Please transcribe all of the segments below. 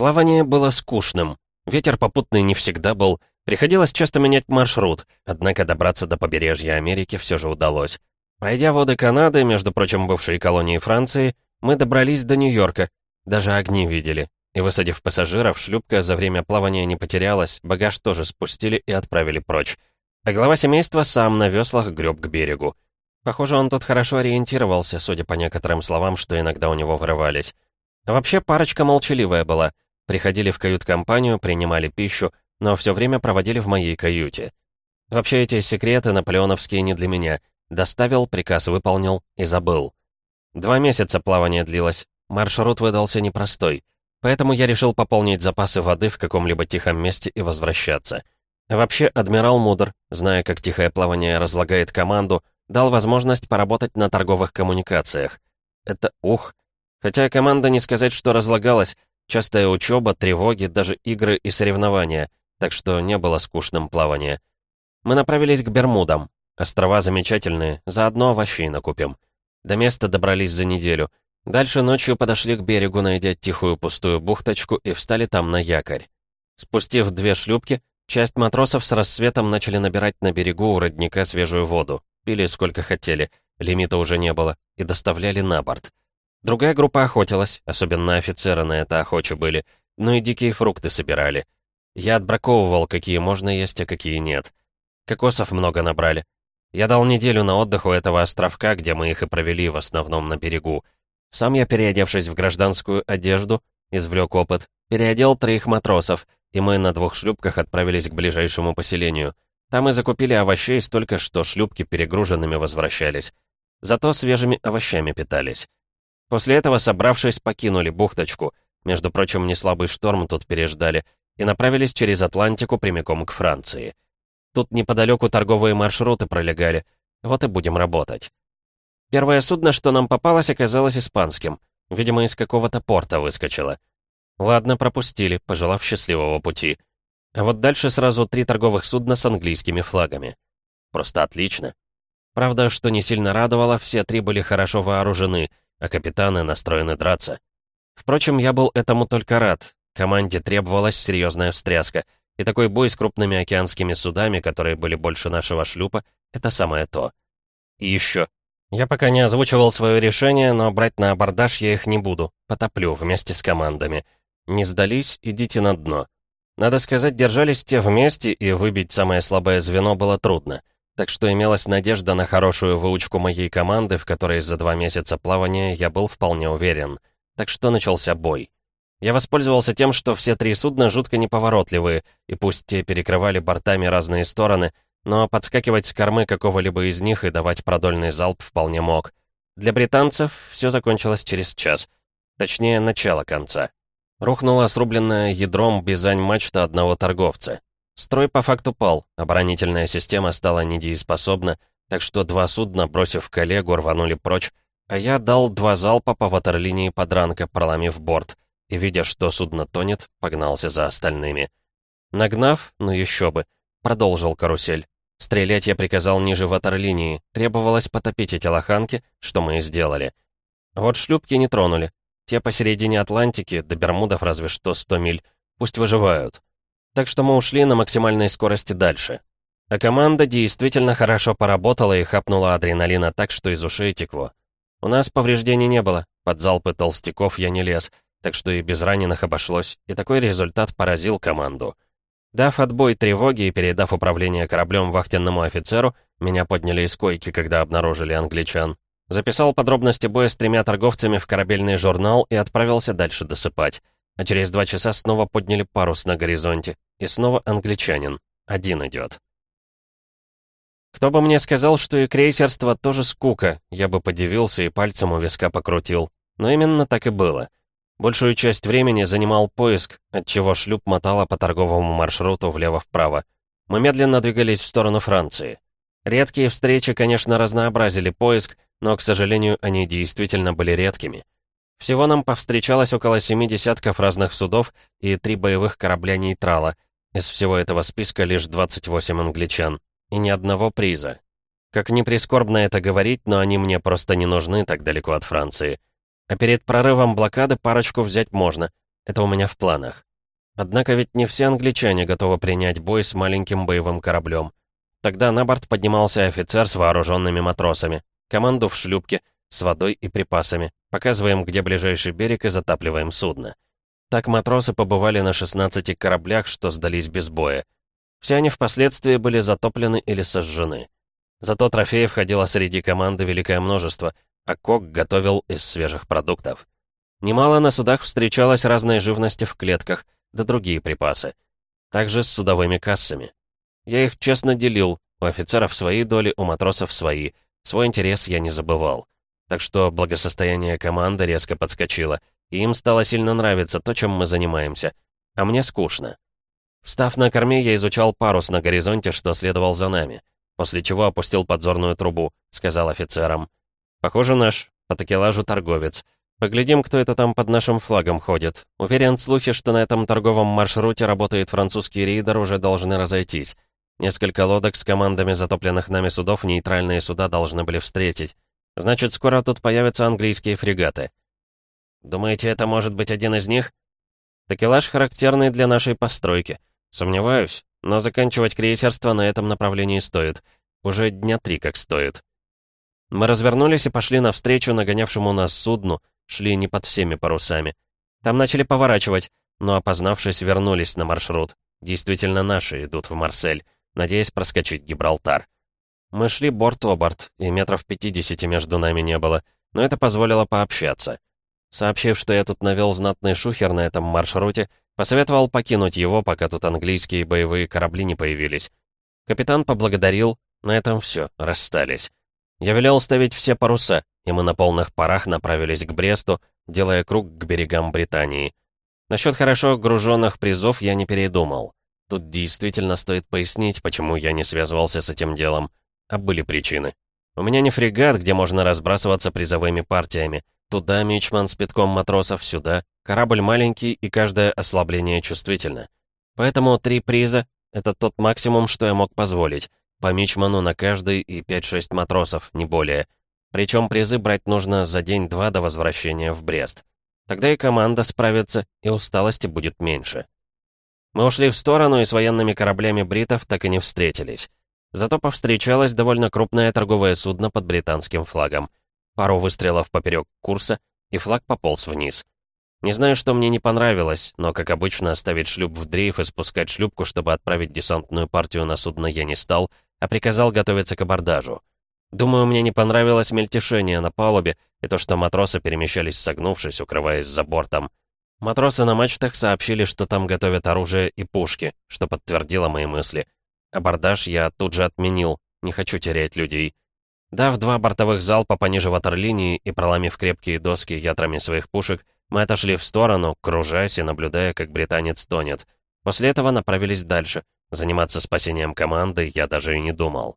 Плавание было скучным. Ветер попутный не всегда был. Приходилось часто менять маршрут, однако добраться до побережья Америки все же удалось. Пройдя воды Канады, между прочим, бывшей колонии Франции, мы добрались до Нью-Йорка. Даже огни видели. И высадив пассажиров, шлюпка за время плавания не потерялась, багаж тоже спустили и отправили прочь. А глава семейства сам на веслах греб к берегу. Похоже, он тут хорошо ориентировался, судя по некоторым словам, что иногда у него вырывались. Вообще, парочка молчаливая была. Приходили в кают-компанию, принимали пищу, но все время проводили в моей каюте. Вообще, эти секреты наполеоновские не для меня. Доставил, приказ выполнил и забыл. Два месяца плавание длилось. Маршрут выдался непростой. Поэтому я решил пополнить запасы воды в каком-либо тихом месте и возвращаться. Вообще, адмирал мудр, зная, как тихое плавание разлагает команду, дал возможность поработать на торговых коммуникациях. Это ух. Хотя команда не сказать, что разлагалась. Частая учеба, тревоги, даже игры и соревнования. Так что не было скучным плавания. Мы направились к Бермудам. Острова замечательные, заодно овощей накупим. До места добрались за неделю. Дальше ночью подошли к берегу, найдя тихую пустую бухточку и встали там на якорь. Спустив две шлюпки, часть матросов с рассветом начали набирать на берегу у родника свежую воду. Пили сколько хотели, лимита уже не было, и доставляли на борт. Другая группа охотилась, особенно офицеры на это охочи были, но и дикие фрукты собирали. Я отбраковывал, какие можно есть, а какие нет. Кокосов много набрали. Я дал неделю на отдых у этого островка, где мы их и провели, в основном на берегу. Сам я, переодевшись в гражданскую одежду, извлек опыт, переодел троих матросов, и мы на двух шлюпках отправились к ближайшему поселению. Там и закупили овощей столько, что шлюпки перегруженными возвращались. Зато свежими овощами питались. После этого, собравшись, покинули бухточку. Между прочим, неслабый шторм тут переждали, и направились через Атлантику прямиком к Франции. Тут неподалеку торговые маршруты пролегали. Вот и будем работать. Первое судно, что нам попалось, оказалось испанским. Видимо, из какого-то порта выскочило. Ладно, пропустили, пожелав счастливого пути. А вот дальше сразу три торговых судна с английскими флагами. Просто отлично. Правда, что не сильно радовало, все три были хорошо вооружены, а капитаны настроены драться. Впрочем, я был этому только рад. Команде требовалась серьезная встряска, и такой бой с крупными океанскими судами, которые были больше нашего шлюпа, это самое то. И еще, я пока не озвучивал свое решение, но брать на абордаж я их не буду. Потоплю вместе с командами. Не сдались, идите на дно. Надо сказать, держались те вместе, и выбить самое слабое звено было трудно. Так что имелась надежда на хорошую выучку моей команды, в которой за два месяца плавания я был вполне уверен. Так что начался бой. Я воспользовался тем, что все три судна жутко неповоротливые, и пусть те перекрывали бортами разные стороны, но подскакивать с кормы какого-либо из них и давать продольный залп вполне мог. Для британцев все закончилось через час. Точнее, начало конца. Рухнула срубленная ядром бизань-мачта одного торговца. Строй по факту пал, оборонительная система стала недееспособна, так что два судна, бросив коллегу, рванули прочь, а я дал два залпа по ватерлинии подранка, проломив борт, и, видя, что судно тонет, погнался за остальными. Нагнав, ну еще бы, продолжил карусель. Стрелять я приказал ниже ватерлинии. Требовалось потопить эти лоханки, что мы и сделали. Вот шлюпки не тронули. Те посередине Атлантики, до Бермудов разве что 100 миль. Пусть выживают. Так что мы ушли на максимальной скорости дальше. А команда действительно хорошо поработала и хапнула адреналина так, что из ушей текло. У нас повреждений не было. Под залпы толстяков я не лез, так что и без раненых обошлось, и такой результат поразил команду. Дав отбой тревоги и передав управление кораблем вахтенному офицеру, меня подняли из койки, когда обнаружили англичан. Записал подробности боя с тремя торговцами в корабельный журнал и отправился дальше досыпать. А через два часа снова подняли парус на горизонте. И снова англичанин. Один идет. Кто бы мне сказал, что и крейсерство тоже скука, я бы подивился и пальцем у виска покрутил. Но именно так и было. Большую часть времени занимал поиск, отчего шлюп мотала по торговому маршруту влево-вправо. Мы медленно двигались в сторону Франции. Редкие встречи, конечно, разнообразили поиск, но, к сожалению, они действительно были редкими. Всего нам повстречалось около семи десятков разных судов и три боевых корабля «Нейтрала». Из всего этого списка лишь 28 англичан. И ни одного приза. Как ни прискорбно это говорить, но они мне просто не нужны так далеко от Франции. А перед прорывом блокады парочку взять можно. Это у меня в планах. Однако ведь не все англичане готовы принять бой с маленьким боевым кораблем. Тогда на борт поднимался офицер с вооруженными матросами. Команду в шлюпке, с водой и припасами. Показываем, где ближайший берег и затапливаем судно. Так матросы побывали на 16 кораблях, что сдались без боя. Все они впоследствии были затоплены или сожжены. Зато трофеев входило среди команды великое множество, а Кок готовил из свежих продуктов. Немало на судах встречалось разной живности в клетках, да другие припасы. Также с судовыми кассами. Я их честно делил, у офицеров свои доли, у матросов свои. Свой интерес я не забывал. Так что благосостояние команды резко подскочило, и им стало сильно нравиться то, чем мы занимаемся. А мне скучно. Встав на корме, я изучал парус на горизонте, что следовал за нами. После чего опустил подзорную трубу, сказал офицерам. «Похоже, наш, по такелажу торговец. Поглядим, кто это там под нашим флагом ходит. Уверен, слухи, что на этом торговом маршруте работает французский рейдер, уже должны разойтись. Несколько лодок с командами затопленных нами судов нейтральные суда должны были встретить. Значит, скоро тут появятся английские фрегаты. Думаете, это может быть один из них? Такелаж характерный для нашей постройки. Сомневаюсь, но заканчивать крейсерство на этом направлении стоит. Уже дня три как стоит. Мы развернулись и пошли навстречу нагонявшему нас судну, шли не под всеми парусами. Там начали поворачивать, но, опознавшись, вернулись на маршрут. Действительно наши идут в Марсель, надеясь проскочить Гибралтар. Мы шли борт-оборт, и метров 50 между нами не было, но это позволило пообщаться. Сообщив, что я тут навел знатный шухер на этом маршруте, посоветовал покинуть его, пока тут английские боевые корабли не появились. Капитан поблагодарил, на этом все, расстались. Я велел ставить все паруса, и мы на полных парах направились к Бресту, делая круг к берегам Британии. Насчет хорошо груженных призов я не передумал. Тут действительно стоит пояснить, почему я не связывался с этим делом. А были причины. У меня не фрегат, где можно разбрасываться призовыми партиями. Туда мичман с пятком матросов, сюда. Корабль маленький, и каждое ослабление чувствительно. Поэтому три приза — это тот максимум, что я мог позволить. По мичману на каждый и 5-6 матросов, не более. Причем призы брать нужно за день-два до возвращения в Брест. Тогда и команда справится, и усталости будет меньше. Мы ушли в сторону и с военными кораблями бритов так и не встретились. Зато повстречалось довольно крупное торговое судно под британским флагом. Пару выстрелов поперек курса, и флаг пополз вниз. Не знаю, что мне не понравилось, но, как обычно, оставить шлюп в дрейф и спускать шлюпку, чтобы отправить десантную партию на судно я не стал, а приказал готовиться к абордажу. Думаю, мне не понравилось мельтешение на палубе и то, что матросы перемещались согнувшись, укрываясь за бортом. Матросы на мачтах сообщили, что там готовят оружие и пушки, что подтвердило мои мысли. Абордаж я тут же отменил, не хочу терять людей. Дав два бортовых залпа пониже ватерлинии и проломив крепкие доски ядрами своих пушек, мы отошли в сторону, кружась и наблюдая, как британец тонет. После этого направились дальше, Заниматься спасением команды я даже и не думал.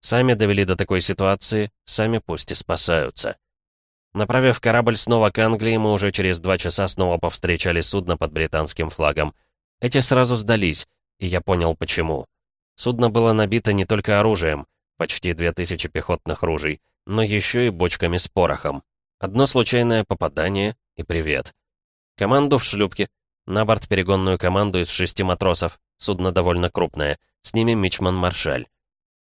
Сами довели до такой ситуации, сами пусть и спасаются. Направив корабль снова к Англии, мы уже через два часа снова повстречали судно под британским флагом. Эти сразу сдались, и я понял почему. Судно было набито не только оружием, почти две тысячи пехотных ружей, но еще и бочками с порохом. Одно случайное попадание и привет. Команду в шлюпке, на борт перегонную команду из шести матросов, Судно довольно крупное. С ними мичман-маршаль.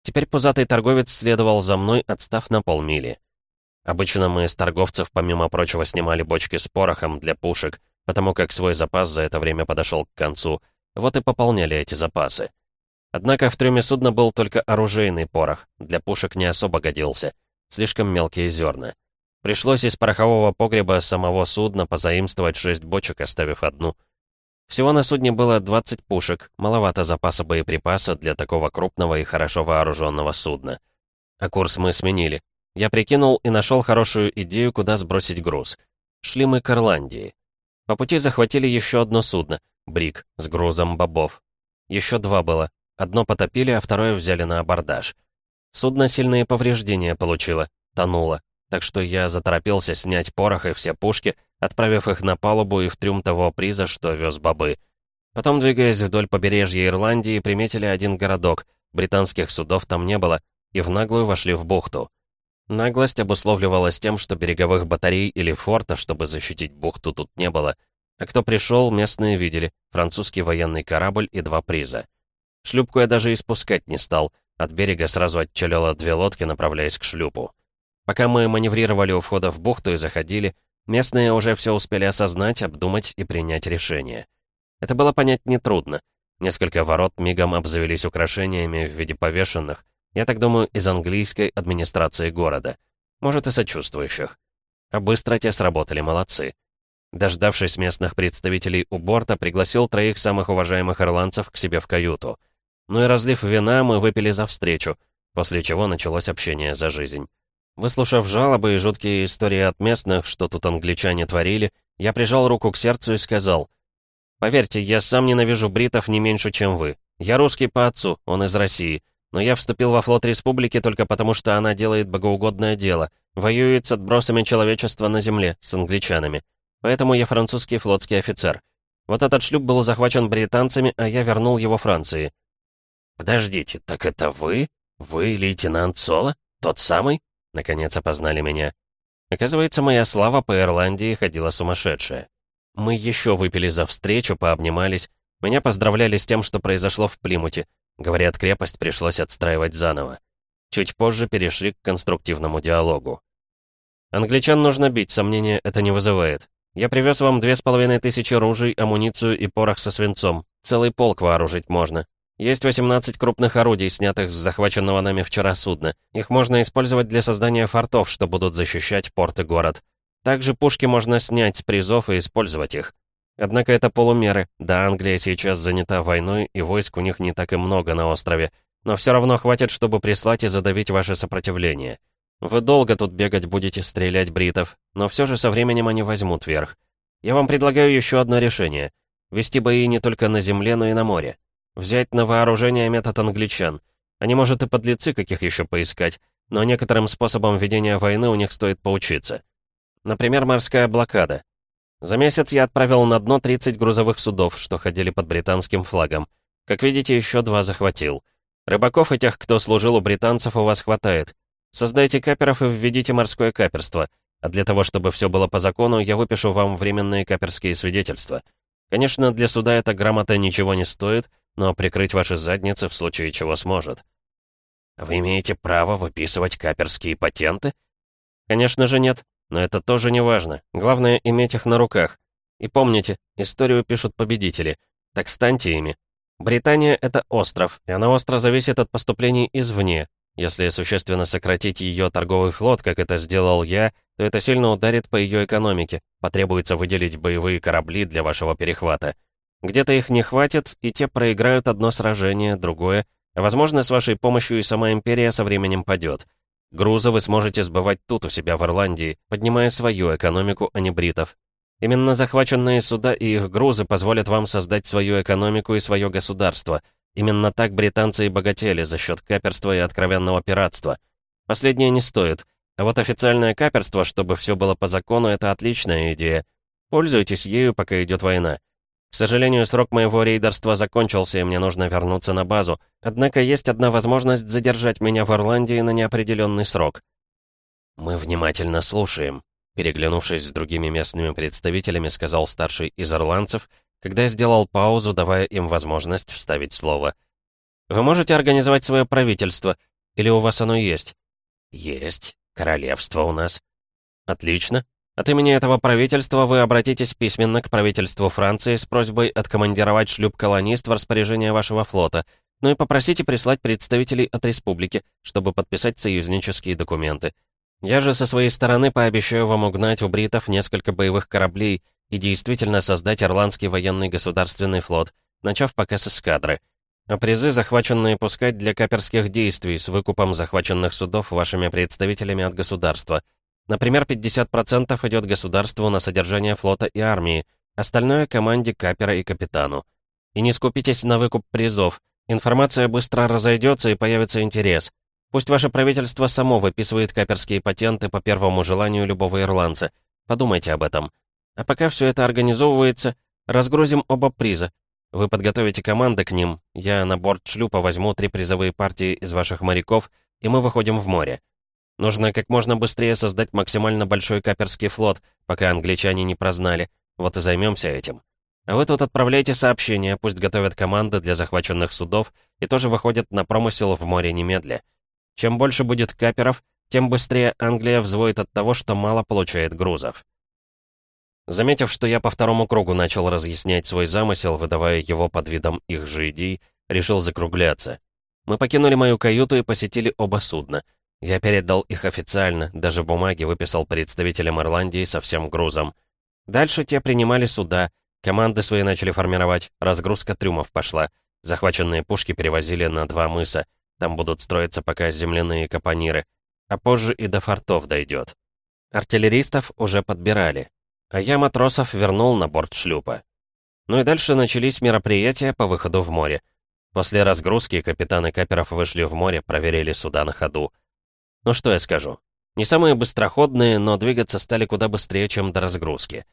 Теперь пузатый торговец следовал за мной, отстав на полмили. Обычно мы из торговцев, помимо прочего, снимали бочки с порохом для пушек, потому как свой запас за это время подошел к концу. Вот и пополняли эти запасы. Однако в трюме судна был только оружейный порох, для пушек не особо годился. Слишком мелкие зерна. Пришлось из порохового погреба самого судна позаимствовать шесть бочек, оставив одну — всего на судне было 20 пушек, маловато запаса боеприпаса для такого крупного и хорошо вооруженного судна. А курс мы сменили. Я прикинул и нашел хорошую идею, куда сбросить груз. Шли мы к Ирландии. По пути захватили еще одно судно, Брик, с грузом бобов. Еще два было. Одно потопили, а второе взяли на абордаж. Судно сильные повреждения получило, тонуло. Так что я заторопился снять порох и все пушки, отправив их на палубу и в трюм того приза, что вез бобы. Потом, двигаясь вдоль побережья Ирландии, приметили один городок. Британских судов там не было, и в наглую вошли в бухту. Наглость обусловливалась тем, что береговых батарей или форта, чтобы защитить бухту, тут не было. А кто пришел, местные видели. Французский военный корабль и два приза. Шлюпку я даже испускать не стал. От берега сразу отчалило две лодки, направляясь к шлюпу. Пока мы маневрировали у входа в бухту и заходили, местные уже все успели осознать, обдумать и принять решение. Это было понять нетрудно. Несколько ворот мигом обзавелись украшениями в виде повешенных, я так думаю, из английской администрации города. Может, и сочувствующих. А быстро те сработали, молодцы. Дождавшись местных представителей у борта, пригласил троих самых уважаемых ирландцев к себе в каюту. Ну и разлив вина, мы выпили за встречу, после чего началось общение за жизнь. Выслушав жалобы и жуткие истории от местных, что тут англичане творили, я прижал руку к сердцу и сказал, «Поверьте, я сам ненавижу бритов не меньше, чем вы. Я русский по отцу, он из России. Но я вступил во флот республики только потому, что она делает богоугодное дело, воюет с отбросами человечества на земле, с англичанами. Поэтому я французский флотский офицер. Вот этот шлюп был захвачен британцами, а я вернул его Франции». «Подождите, так это вы? Вы лейтенант Соло? Тот самый?» Наконец опознали меня. Оказывается, моя слава по Ирландии ходила сумасшедшая. Мы еще выпили за встречу, пообнимались. Меня поздравляли с тем, что произошло в Плимуте. Говорят, крепость пришлось отстраивать заново. Чуть позже перешли к конструктивному диалогу. Англичан нужно бить, сомнения это не вызывает. Я привез вам две с половиной тысячи ружей, амуницию и порох со свинцом. Целый полк вооружить можно. Есть 18 крупных орудий, снятых с захваченного нами вчера судна. Их можно использовать для создания фортов, что будут защищать порт и город. Также пушки можно снять с призов и использовать их. Однако это полумеры. Да, Англия сейчас занята войной, и войск у них не так и много на острове. Но все равно хватит, чтобы прислать и задавить ваше сопротивление. Вы долго тут бегать будете стрелять бритов, но все же со временем они возьмут верх. Я вам предлагаю еще одно решение. Вести бои не только на земле, но и на море. Взять на вооружение метод англичан. Они, может, и подлецы каких еще поискать, но некоторым способом ведения войны у них стоит поучиться. Например, морская блокада. За месяц я отправил на дно 30 грузовых судов, что ходили под британским флагом. Как видите, еще два захватил. Рыбаков и тех, кто служил у британцев, у вас хватает. Создайте каперов и введите морское каперство. А для того, чтобы все было по закону, я выпишу вам временные каперские свидетельства. Конечно, для суда эта грамота ничего не стоит, но прикрыть ваши задницы в случае чего сможет. Вы имеете право выписывать каперские патенты? Конечно же нет, но это тоже не важно. Главное — иметь их на руках. И помните, историю пишут победители. Так станьте ими. Британия — это остров, и она остро зависит от поступлений извне. Если существенно сократить ее торговый флот, как это сделал я, то это сильно ударит по ее экономике. Потребуется выделить боевые корабли для вашего перехвата. Где-то их не хватит, и те проиграют одно сражение, другое. Возможно, с вашей помощью и сама империя со временем падет. Грузы вы сможете сбывать тут, у себя в Ирландии, поднимая свою экономику, а не бритов. Именно захваченные суда и их грузы позволят вам создать свою экономику и свое государство. Именно так британцы и богатели за счет каперства и откровенного пиратства. Последнее не стоит. А вот официальное каперство, чтобы все было по закону, это отличная идея. Пользуйтесь ею, пока идет война. К сожалению, срок моего рейдерства закончился, и мне нужно вернуться на базу. Однако есть одна возможность задержать меня в Ирландии на неопределенный срок. «Мы внимательно слушаем», — переглянувшись с другими местными представителями, сказал старший из ирландцев, когда сделал паузу, давая им возможность вставить слово. «Вы можете организовать свое правительство? Или у вас оно есть?» «Есть. Королевство у нас». «Отлично. От имени этого правительства вы обратитесь письменно к правительству Франции с просьбой откомандировать шлюп-колонист в распоряжение вашего флота, ну и попросите прислать представителей от республики, чтобы подписать союзнические документы. Я же со своей стороны пообещаю вам угнать у бритов несколько боевых кораблей и действительно создать Ирландский военный государственный флот, начав пока с эскадры. А призы, захваченные, пускать для каперских действий с выкупом захваченных судов вашими представителями от государства — Например, 50% идет государству на содержание флота и армии, остальное — команде капера и капитану. И не скупитесь на выкуп призов. Информация быстро разойдется и появится интерес. Пусть ваше правительство само выписывает каперские патенты по первому желанию любого ирландца. Подумайте об этом. А пока все это организовывается, разгрузим оба приза. Вы подготовите команды к ним, я на борт шлюпа возьму три призовые партии из ваших моряков, и мы выходим в море. Нужно как можно быстрее создать максимально большой каперский флот, пока англичане не прознали. Вот и займемся этим. А вы тут отправляйте сообщения, пусть готовят команды для захваченных судов и тоже выходят на промысел в море немедля. Чем больше будет каперов, тем быстрее Англия взвоит от того, что мало получает грузов. Заметив, что я по второму кругу начал разъяснять свой замысел, выдавая его под видом их же идей, решил закругляться. Мы покинули мою каюту и посетили оба судна. Я передал их официально, даже бумаги выписал представителям Ирландии со всем грузом. Дальше те принимали суда, команды свои начали формировать, разгрузка трюмов пошла. Захваченные пушки перевозили на два мыса. Там будут строиться пока земляные капониры. А позже и до фортов дойдет. Артиллеристов уже подбирали. А я матросов вернул на борт шлюпа. Ну и дальше начались мероприятия по выходу в море. После разгрузки капитаны каперов вышли в море, проверили суда на ходу. Ну что я скажу. Не самые быстроходные, но двигаться стали куда быстрее, чем до разгрузки.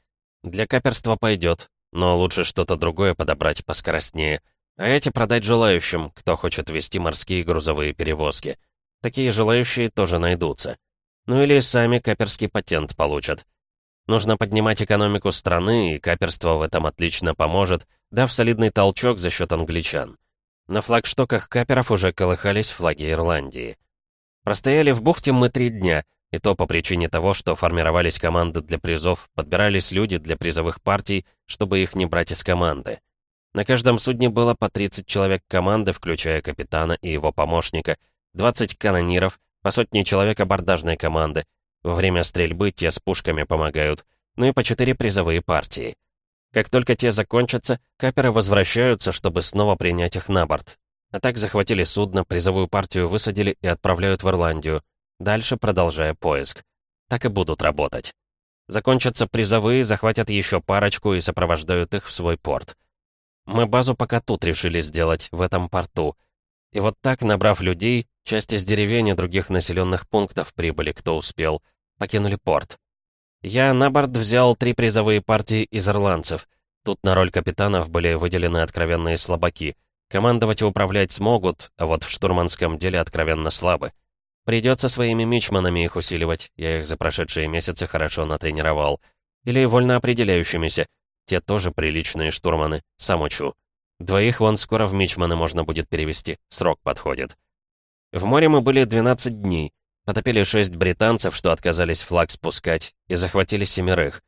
Для каперства пойдет, но лучше что-то другое подобрать поскоростнее. А эти продать желающим, кто хочет вести морские грузовые перевозки. Такие желающие тоже найдутся. Ну или сами каперский патент получат. Нужно поднимать экономику страны, и каперство в этом отлично поможет, дав солидный толчок за счет англичан. На флагштоках каперов уже колыхались флаги Ирландии. Простояли в бухте мы три дня, и то по причине того, что формировались команды для призов, подбирались люди для призовых партий, чтобы их не брать из команды. На каждом судне было по 30 человек команды, включая капитана и его помощника, 20 канониров, по сотне человек абордажной команды. Во время стрельбы те с пушками помогают, ну и по 4 призовые партии. Как только те закончатся, каперы возвращаются, чтобы снова принять их на борт. А так захватили судно, призовую партию высадили и отправляют в Ирландию. Дальше продолжая поиск. Так и будут работать. Закончатся призовые, захватят еще парочку и сопровождают их в свой порт. Мы базу пока тут решили сделать, в этом порту. И вот так, набрав людей, часть из деревень и других населенных пунктов прибыли, кто успел, покинули порт. Я на борт взял три призовые партии из ирландцев. Тут на роль капитанов были выделены откровенные слабаки — Командовать и управлять смогут, а вот в штурманском деле откровенно слабы. Придется своими мичманами их усиливать, я их за прошедшие месяцы хорошо натренировал. Или вольно определяющимися, те тоже приличные штурманы, сам учу. Двоих вон скоро в мичманы можно будет перевести, срок подходит. В море мы были 12 дней, потопили шесть британцев, что отказались флаг спускать, и захватили семерых.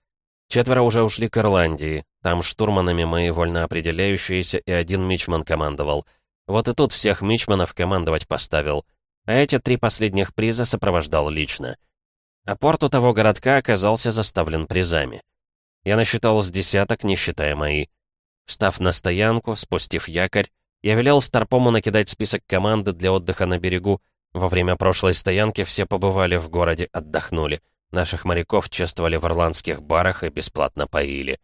Четверо уже ушли к Ирландии. Там штурманами мои вольно определяющиеся и один мичман командовал. Вот и тут всех мичманов командовать поставил. А эти три последних приза сопровождал лично. А порт у того городка оказался заставлен призами. Я насчитал с десяток, не считая мои. Встав на стоянку, спустив якорь, я велел Старпому накидать список команды для отдыха на берегу. Во время прошлой стоянки все побывали в городе, отдохнули. Наших моряков чествовали в ирландских барах и бесплатно поили.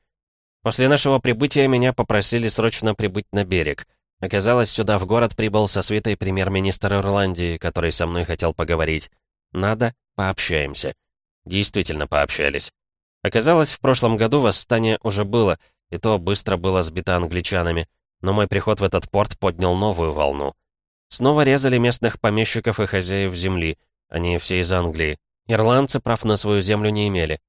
После нашего прибытия меня попросили срочно прибыть на берег. Оказалось, сюда в город прибыл со свитой премьер-министр Ирландии, который со мной хотел поговорить. Надо, пообщаемся. Действительно пообщались. Оказалось, в прошлом году восстание уже было, и то быстро было сбито англичанами, но мой приход в этот порт поднял новую волну. Снова резали местных помещиков и хозяев земли, они все из Англии, Ирландцы прав на свою землю не имели.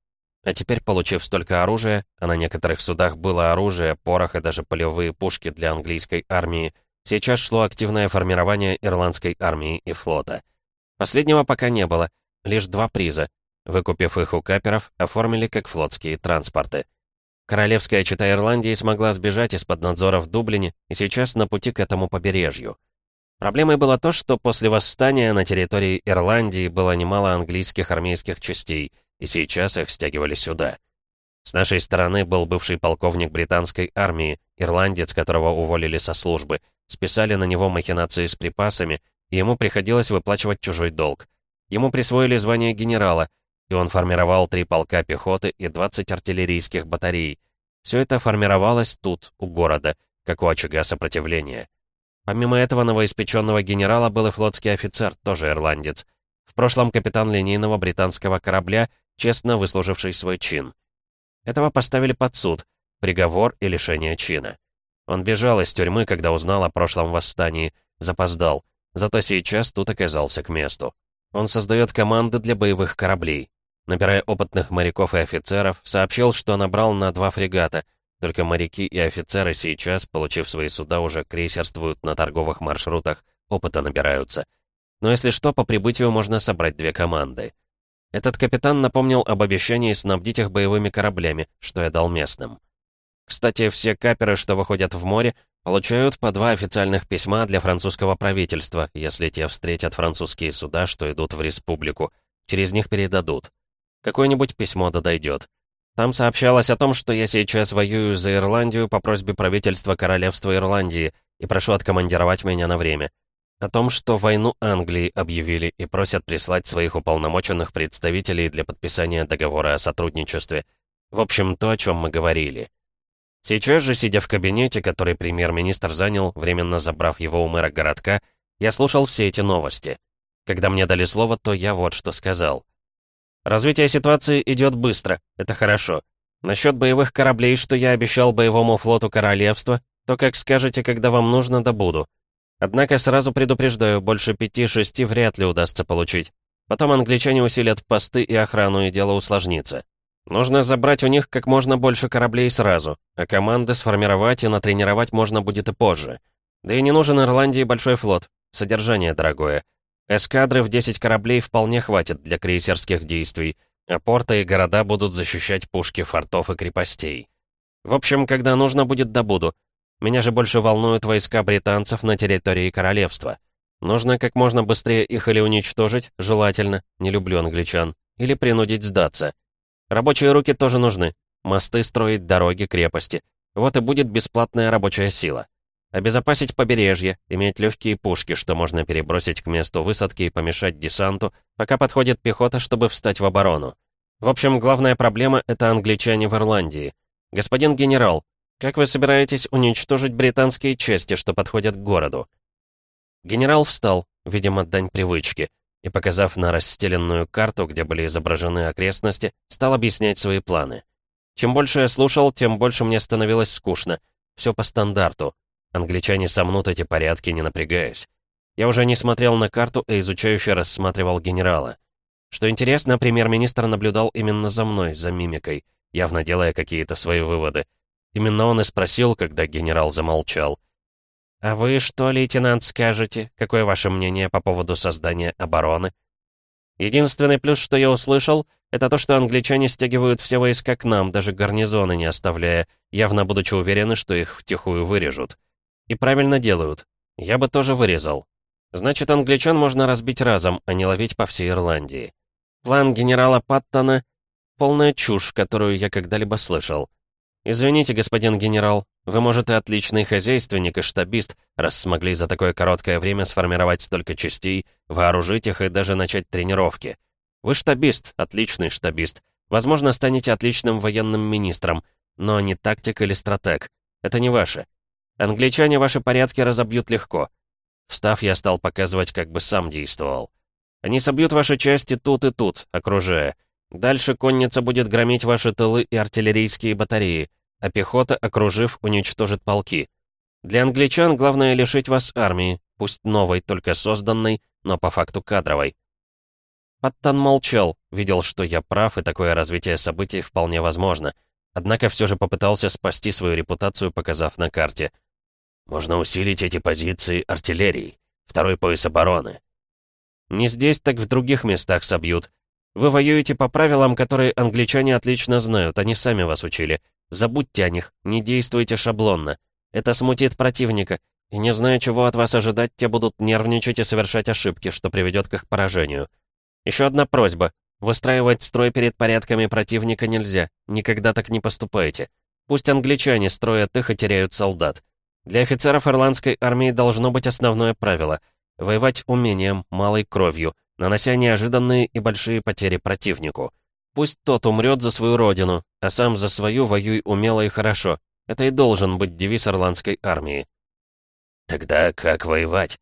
А теперь, получив столько оружия, а на некоторых судах было оружие, порох и даже полевые пушки для английской армии, сейчас шло активное формирование ирландской армии и флота. Последнего пока не было, лишь два приза. Выкупив их у каперов, оформили как флотские транспорты. Королевская чита Ирландии смогла сбежать из-под надзора в Дублине и сейчас на пути к этому побережью. Проблемой было то, что после восстания на территории Ирландии было немало английских армейских частей, и сейчас их стягивали сюда. С нашей стороны был бывший полковник британской армии, ирландец, которого уволили со службы, списали на него махинации с припасами, и ему приходилось выплачивать чужой долг. Ему присвоили звание генерала, и он формировал три полка пехоты и 20 артиллерийских батарей. Все это формировалось тут, у города, как у очага сопротивления. Помимо этого новоиспеченного генерала был и флотский офицер, тоже ирландец. В прошлом капитан линейного британского корабля, честно выслуживший свой чин. Этого поставили под суд, приговор и лишение чина. Он бежал из тюрьмы, когда узнал о прошлом восстании, запоздал, зато сейчас тут оказался к месту. Он создает команды для боевых кораблей. Набирая опытных моряков и офицеров, сообщил, что набрал на два фрегата. Только моряки и офицеры сейчас, получив свои суда, уже крейсерствуют на торговых маршрутах, опыта набираются. Но если что, по прибытию можно собрать две команды. Этот капитан напомнил об обещании снабдить их боевыми кораблями, что я дал местным. Кстати, все каперы, что выходят в море, получают по два официальных письма для французского правительства, если те встретят французские суда, что идут в республику. Через них передадут. Какое-нибудь письмо да дойдет. Там сообщалось о том, что я сейчас воюю за Ирландию по просьбе правительства Королевства Ирландии и прошу откомандировать меня на время. О том, что войну Англии объявили и просят прислать своих уполномоченных представителей для подписания договора о сотрудничестве. В общем, то, о чем мы говорили. Сейчас же, сидя в кабинете, который премьер-министр занял, временно забрав его у мэра городка, я слушал все эти новости. Когда мне дали слово, то я вот что сказал. Развитие ситуации идет быстро, это хорошо. Насчет боевых кораблей, что я обещал боевому флоту королевства, то, как скажете, когда вам нужно, да буду. Однако сразу предупреждаю, больше пяти-шести вряд ли удастся получить. Потом англичане усилят посты и охрану, и дело усложнится. Нужно забрать у них как можно больше кораблей сразу, а команды сформировать и натренировать можно будет и позже. Да и не нужен Ирландии большой флот. Содержание дорогое. Эскадры в 10 кораблей вполне хватит для крейсерских действий, а порты и города будут защищать пушки фортов и крепостей. В общем, когда нужно будет, добуду. Меня же больше волнуют войска британцев на территории королевства. Нужно как можно быстрее их или уничтожить, желательно, не люблю англичан, или принудить сдаться. Рабочие руки тоже нужны. Мосты строить, дороги, крепости. Вот и будет бесплатная рабочая сила. Обезопасить побережье, иметь легкие пушки, что можно перебросить к месту высадки и помешать десанту, пока подходит пехота, чтобы встать в оборону. В общем, главная проблема — это англичане в Ирландии. Господин генерал, как вы собираетесь уничтожить британские части, что подходят к городу? Генерал встал, видимо, дань привычки и, показав на расстеленную карту, где были изображены окрестности, стал объяснять свои планы. Чем больше я слушал, тем больше мне становилось скучно. Все по стандарту. Англичане сомнут эти порядки, не напрягаясь. Я уже не смотрел на карту, а изучающе рассматривал генерала. Что интересно, премьер-министр наблюдал именно за мной, за мимикой, явно делая какие-то свои выводы. Именно он и спросил, когда генерал замолчал. «А вы что, лейтенант, скажете? Какое ваше мнение по поводу создания обороны?» «Единственный плюс, что я услышал, это то, что англичане стягивают все войска к нам, даже гарнизоны не оставляя, явно будучи уверены, что их втихую вырежут. И правильно делают. Я бы тоже вырезал. Значит, англичан можно разбить разом, а не ловить по всей Ирландии. План генерала Паттона — полная чушь, которую я когда-либо слышал. «Извините, господин генерал, вы, может, и отличный хозяйственник и штабист, раз смогли за такое короткое время сформировать столько частей, вооружить их и даже начать тренировки. Вы штабист, отличный штабист. Возможно, станете отличным военным министром, но не тактик или стратег. Это не ваше. Англичане ваши порядки разобьют легко. Встав, я стал показывать, как бы сам действовал. Они собьют ваши части тут и тут, окружая. Дальше конница будет громить ваши тылы и артиллерийские батареи, а пехота, окружив, уничтожит полки. Для англичан главное лишить вас армии, пусть новой, только созданной, но по факту кадровой. Паттон молчал, видел, что я прав, и такое развитие событий вполне возможно. Однако все же попытался спасти свою репутацию, показав на карте. «Можно усилить эти позиции артиллерией. Второй пояс обороны». «Не здесь, так в других местах собьют. Вы воюете по правилам, которые англичане отлично знают, они сами вас учили. Забудьте о них, не действуйте шаблонно. Это смутит противника, и не зная, чего от вас ожидать, те будут нервничать и совершать ошибки, что приведет к их поражению. Еще одна просьба. Выстраивать строй перед порядками противника нельзя, никогда так не поступайте. Пусть англичане строят их и теряют солдат. Для офицеров ирландской армии должно быть основное правило — воевать умением, малой кровью — нанося неожиданные и большие потери противнику. Пусть тот умрет за свою родину, а сам за свою воюй умело и хорошо. Это и должен быть девиз ирландской армии. Тогда как воевать?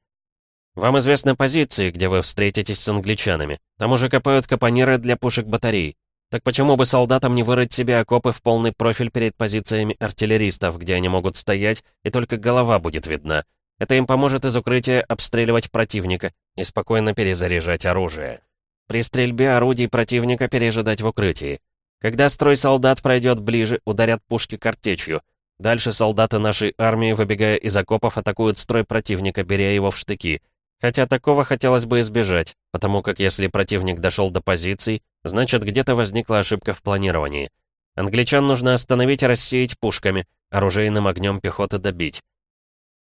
Вам известны позиции, где вы встретитесь с англичанами. Там уже копают капониры для пушек батарей. Так почему бы солдатам не вырыть себе окопы в полный профиль перед позициями артиллеристов, где они могут стоять, и только голова будет видна? Это им поможет из укрытия обстреливать противника и спокойно перезаряжать оружие. При стрельбе орудий противника пережидать в укрытии. Когда строй солдат пройдет ближе, ударят пушки картечью. Дальше солдаты нашей армии, выбегая из окопов, атакуют строй противника, беря его в штыки. Хотя такого хотелось бы избежать, потому как если противник дошел до позиций, значит где-то возникла ошибка в планировании. Англичан нужно остановить и рассеять пушками, оружейным огнем пехоты добить.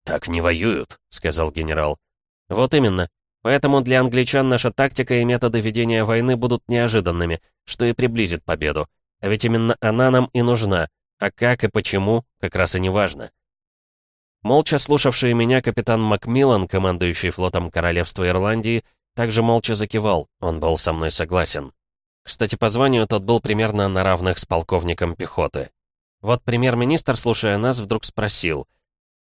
«Так не воюют», — сказал генерал. «Вот именно. Поэтому для англичан наша тактика и методы ведения войны будут неожиданными, что и приблизит победу. А ведь именно она нам и нужна, а как и почему, как раз и не важно». Молча слушавший меня капитан Макмиллан, командующий флотом Королевства Ирландии, также молча закивал, он был со мной согласен. Кстати, по званию тот был примерно на равных с полковником пехоты. Вот премьер-министр, слушая нас, вдруг спросил.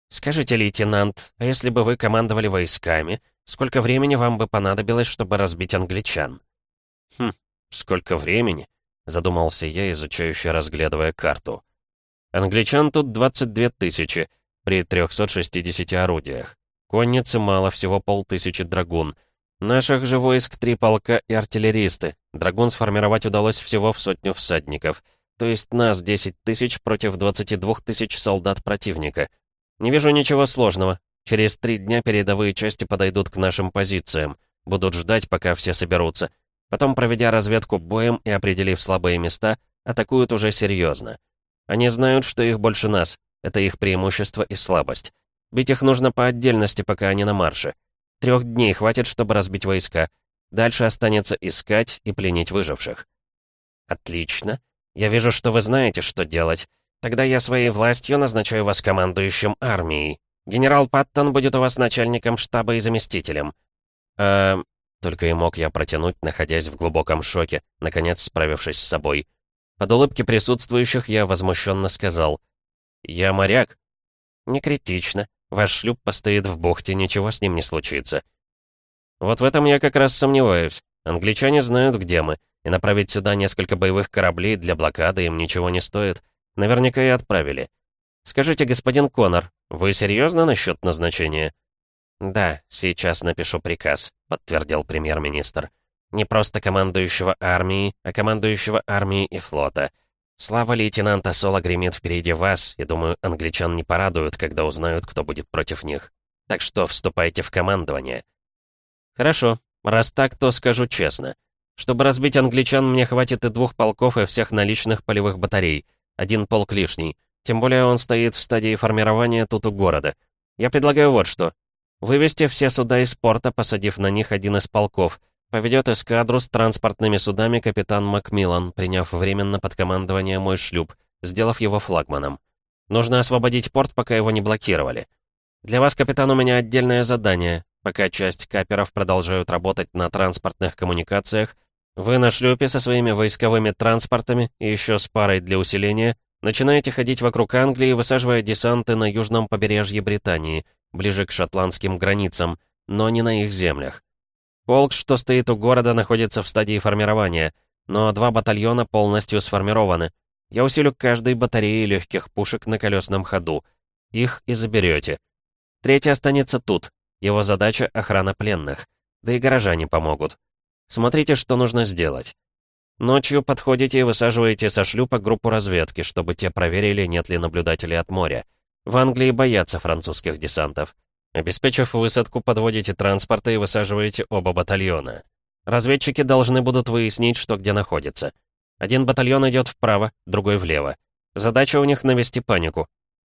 «Скажите, лейтенант, а если бы вы командовали войсками, сколько времени вам бы понадобилось, чтобы разбить англичан?» «Хм, сколько времени?» — задумался я, изучающе разглядывая карту. «Англичан тут 22 тысячи, при 360 орудиях. Конницы мало, всего полтысячи драгун. Наших же войск три полка и артиллеристы. Драгун сформировать удалось всего в сотню всадников. То есть нас 10 тысяч против 22 тысяч солдат противника. Не вижу ничего сложного. Через три дня передовые части подойдут к нашим позициям. Будут ждать, пока все соберутся. Потом, проведя разведку боем и определив слабые места, атакуют уже серьезно. Они знают, что их больше нас. Это их преимущество и слабость. Бить их нужно по отдельности, пока они на марше. Трех дней хватит, чтобы разбить войска. Дальше останется искать и пленить выживших. Отлично. Я вижу, что вы знаете, что делать. Тогда я своей властью назначаю вас командующим армией. Генерал Паттон будет у вас начальником штаба и заместителем. Эм... Только и мог я протянуть, находясь в глубоком шоке, наконец справившись с собой. Под улыбки присутствующих я возмущенно сказал — «Я моряк». «Не критично. Ваш шлюп постоит в бухте, ничего с ним не случится». «Вот в этом я как раз сомневаюсь. Англичане знают, где мы, и направить сюда несколько боевых кораблей для блокады им ничего не стоит. Наверняка и отправили. Скажите, господин Коннор, вы серьезно насчет назначения?» «Да, сейчас напишу приказ», — подтвердил премьер-министр. «Не просто командующего армией, а командующего армией и флота. Слава лейтенанта Соло гремит впереди вас, и думаю, англичан не порадуют, когда узнают, кто будет против них. Так что вступайте в командование. Хорошо, раз так, то скажу честно. Чтобы разбить англичан, мне хватит и двух полков, и всех наличных полевых батарей. Один полк лишний. Тем более он стоит в стадии формирования тут у города. Я предлагаю вот что. Вывести все суда из порта, посадив на них один из полков — Поведет эскадру с транспортными судами капитан Макмиллан, приняв временно под командование мой шлюп, сделав его флагманом. Нужно освободить порт, пока его не блокировали. Для вас, капитан, у меня отдельное задание. Пока часть каперов продолжают работать на транспортных коммуникациях, вы на шлюпе со своими войсковыми транспортами и еще с парой для усиления начинаете ходить вокруг Англии, высаживая десанты на южном побережье Британии, ближе к шотландским границам, но не на их землях. Полк, что стоит у города, находится в стадии формирования, но два батальона полностью сформированы. Я усилю каждой батареей легких пушек на колесном ходу. Их и заберете. Третий останется тут. Его задача — охрана пленных. Да и горожане помогут. Смотрите, что нужно сделать. Ночью подходите и высаживаете со шлюпа группу разведки, чтобы те проверили, нет ли наблюдателей от моря. В Англии боятся французских десантов. Обеспечив высадку, подводите транспорты и высаживаете оба батальона. Разведчики должны будут выяснить, что где находится. Один батальон идет вправо, другой влево. Задача у них навести панику.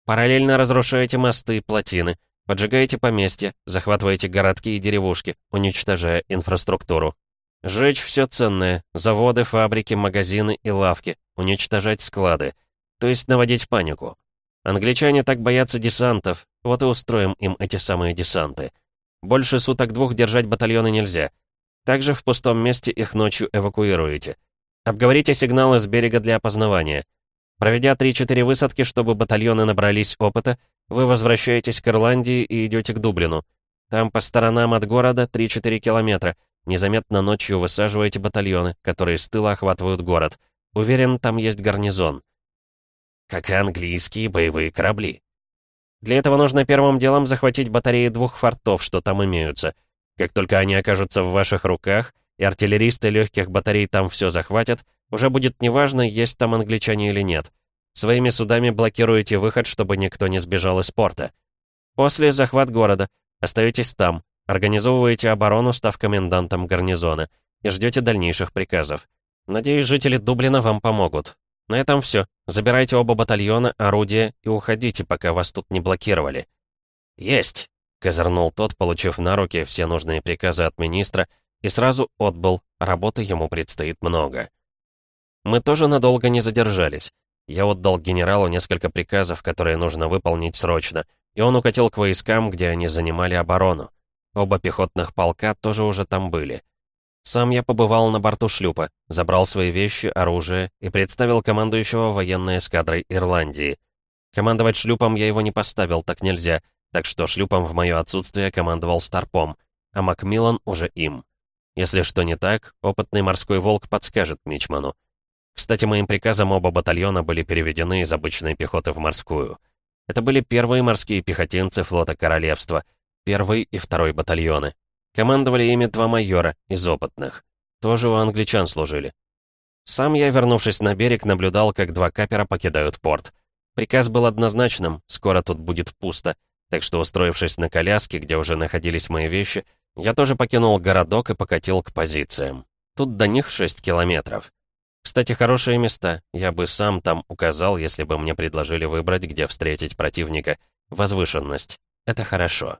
Параллельно разрушаете мосты, плотины, поджигаете поместья, захватываете городки и деревушки, уничтожая инфраструктуру. Сжечь все ценное, заводы, фабрики, магазины и лавки, уничтожать склады. То есть наводить панику. Англичане так боятся десантов, вот и устроим им эти самые десанты. Больше суток двух держать батальоны нельзя. Также в пустом месте их ночью эвакуируете. Обговорите сигналы с берега для опознавания. Проведя 3-4 высадки, чтобы батальоны набрались опыта, вы возвращаетесь к Ирландии и идете к Дублину. Там по сторонам от города 3-4 километра. Незаметно ночью высаживаете батальоны, которые с тыла охватывают город. Уверен, там есть гарнизон как и английские боевые корабли. Для этого нужно первым делом захватить батареи двух фортов, что там имеются. Как только они окажутся в ваших руках, и артиллеристы легких батарей там все захватят, уже будет неважно, есть там англичане или нет. Своими судами блокируете выход, чтобы никто не сбежал из порта. После захват города. Остаетесь там. Организовываете оборону, став комендантом гарнизона. И ждете дальнейших приказов. Надеюсь, жители Дублина вам помогут. На этом все. Забирайте оба батальона, орудия и уходите, пока вас тут не блокировали. «Есть!» — козырнул тот, получив на руки все нужные приказы от министра, и сразу отбыл, работы ему предстоит много. Мы тоже надолго не задержались. Я отдал генералу несколько приказов, которые нужно выполнить срочно, и он укатил к войскам, где они занимали оборону. Оба пехотных полка тоже уже там были. Сам я побывал на борту шлюпа, забрал свои вещи, оружие и представил командующего военной эскадрой Ирландии. Командовать шлюпом я его не поставил, так нельзя, так что шлюпом в мое отсутствие командовал Старпом, а Макмиллан уже им. Если что не так, опытный морской волк подскажет Мичману. Кстати, моим приказом оба батальона были переведены из обычной пехоты в морскую. Это были первые морские пехотинцы флота Королевства, первый и второй батальоны. Командовали ими два майора из опытных. Тоже у англичан служили. Сам я, вернувшись на берег, наблюдал, как два капера покидают порт. Приказ был однозначным, скоро тут будет пусто. Так что, устроившись на коляске, где уже находились мои вещи, я тоже покинул городок и покатил к позициям. Тут до них 6 километров. Кстати, хорошие места. Я бы сам там указал, если бы мне предложили выбрать, где встретить противника. Возвышенность. Это хорошо.